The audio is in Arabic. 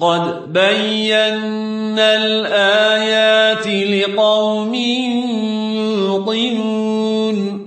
قد بينا الآيات لقوم يوقنون